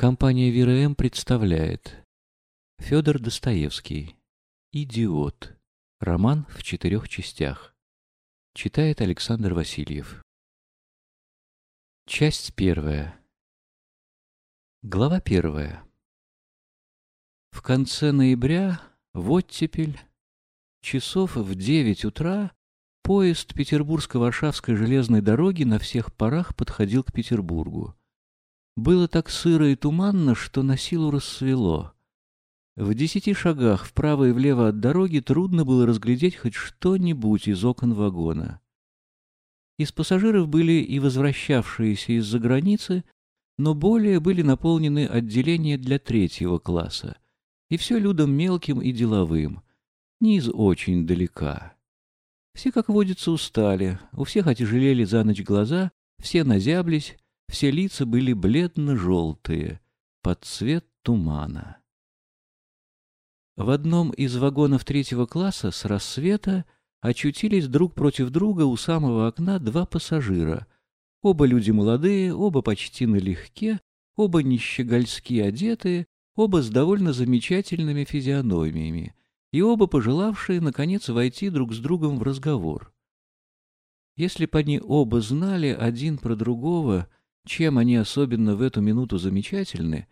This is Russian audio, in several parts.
Компания ВРМ представляет Федор Достоевский «Идиот». Роман в четырех частях. Читает Александр Васильев. Часть первая. Глава первая. В конце ноября, в оттепель, часов в девять утра, поезд Петербургско-Варшавской железной дороги на всех парах подходил к Петербургу. Было так сыро и туманно, что на силу рассвело. В десяти шагах вправо и влево от дороги трудно было разглядеть хоть что-нибудь из окон вагона. Из пассажиров были и возвращавшиеся из-за границы, но более были наполнены отделения для третьего класса, и все людом мелким и деловым, не из очень далека. Все, как водится, устали, у всех отяжелели за ночь глаза, все назяблись, все лица были бледно-желтые, под цвет тумана. В одном из вагонов третьего класса с рассвета очутились друг против друга у самого окна два пассажира. Оба люди молодые, оба почти налегке, оба нищегольски одетые, оба с довольно замечательными физиономиями, и оба пожелавшие, наконец, войти друг с другом в разговор. Если бы они оба знали один про другого, чем они особенно в эту минуту замечательны,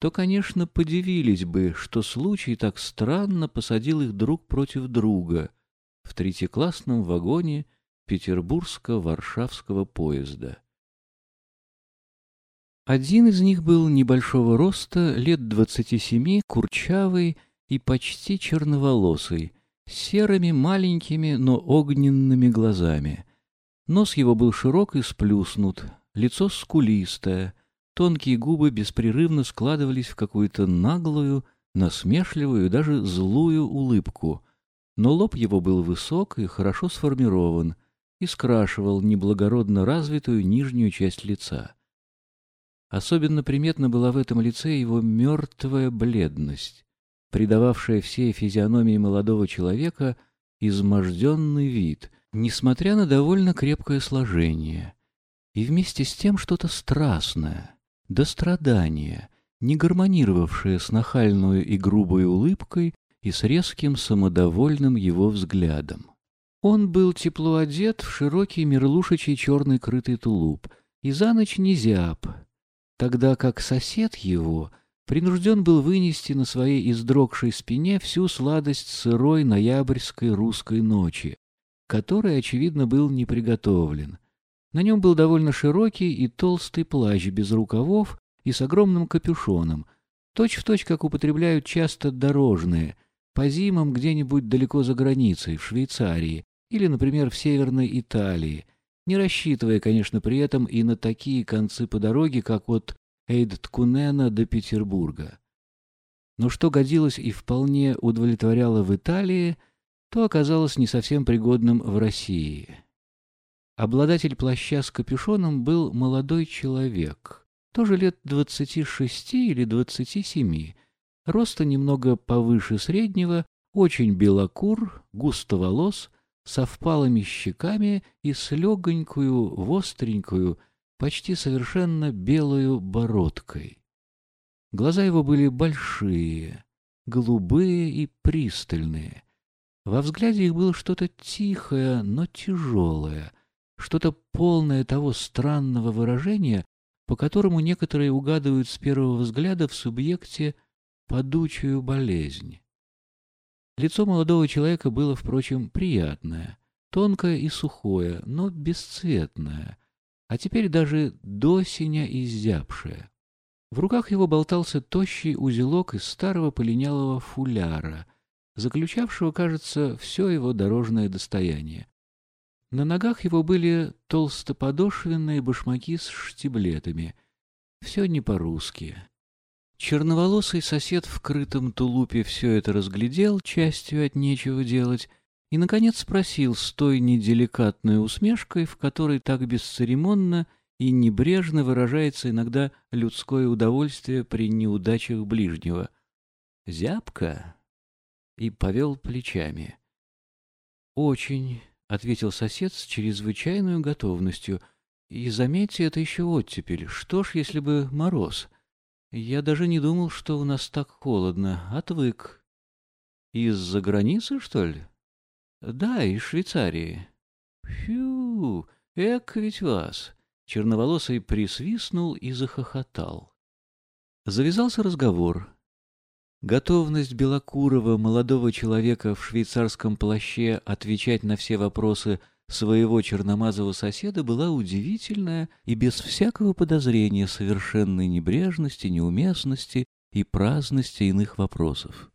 то, конечно, подивились бы, что случай так странно посадил их друг против друга в третьеклассном вагоне петербургско-варшавского поезда. Один из них был небольшого роста, лет двадцати семи, курчавый и почти черноволосый, с серыми маленькими, но огненными глазами. Нос его был широк и сплюснут, лицо скулистое, тонкие губы беспрерывно складывались в какую-то наглую, насмешливую, даже злую улыбку, но лоб его был высок и хорошо сформирован и скрашивал неблагородно развитую нижнюю часть лица. Особенно приметна была в этом лице его мертвая бледность, придававшая всей физиономии молодого человека изможденный вид, несмотря на довольно крепкое сложение — и вместе с тем что-то страстное, до страдания, не гармонировавшее с нахальную и грубой улыбкой и с резким самодовольным его взглядом. Он был тепло одет в широкий мерлушечий черный крытый тулуп и за ночь не зяб, тогда как сосед его принужден был вынести на своей издрогшей спине всю сладость сырой ноябрьской русской ночи, которой, очевидно, был не приготовлен — на нем был довольно широкий и толстый плащ без рукавов и с огромным капюшоном, точь-в-точь, точь, как употребляют часто дорожные, по зимам где-нибудь далеко за границей, в Швейцарии или, например, в Северной Италии, не рассчитывая, конечно, при этом и на такие концы по дороге, как от Эйдткунена до Петербурга. Но что годилось и вполне удовлетворяло в Италии, то оказалось не совсем пригодным в России. Обладатель плаща с капюшоном был молодой человек, тоже лет двадцати шести или двадцати семи, роста немного повыше среднего, очень белокур, густоволос, со впалыми щеками и с легонькую, востренькую, почти совершенно белую бородкой. Глаза его были большие, голубые и пристальные. Во взгляде их было что-то тихое, но тяжелое — что-то полное того странного выражения, по которому некоторые угадывают с первого взгляда в субъекте падучую болезнь. Лицо молодого человека было, впрочем, приятное, тонкое и сухое, но бесцветное, а теперь даже до синя изябшее. В руках его болтался тощий узелок из старого полинялого фуляра, заключавшего, кажется, все его дорожное достояние. На ногах его были толстоподошвенные башмаки с штиблетами. Все не по-русски. Черноволосый сосед в крытом тулупе все это разглядел, частью от нечего делать, и, наконец, спросил с той неделикатной усмешкой, в которой так бесцеремонно и небрежно выражается иногда людское удовольствие при неудачах ближнего. «Зябко?» И повел плечами. «Очень», — ответил сосед с чрезвычайной готовностью. — И заметьте, это еще оттепель. Что ж, если бы мороз? Я даже не думал, что у нас так холодно. Отвык. Из-за границы, что ли? Да, из Швейцарии. Фью, эк ведь вас. Черноволосый присвистнул и захохотал. Завязался разговор. Готовность Белокурова, молодого человека в швейцарском плаще, отвечать на все вопросы своего черномазого соседа была удивительная и без всякого подозрения совершенной небрежности, неуместности и праздности иных вопросов.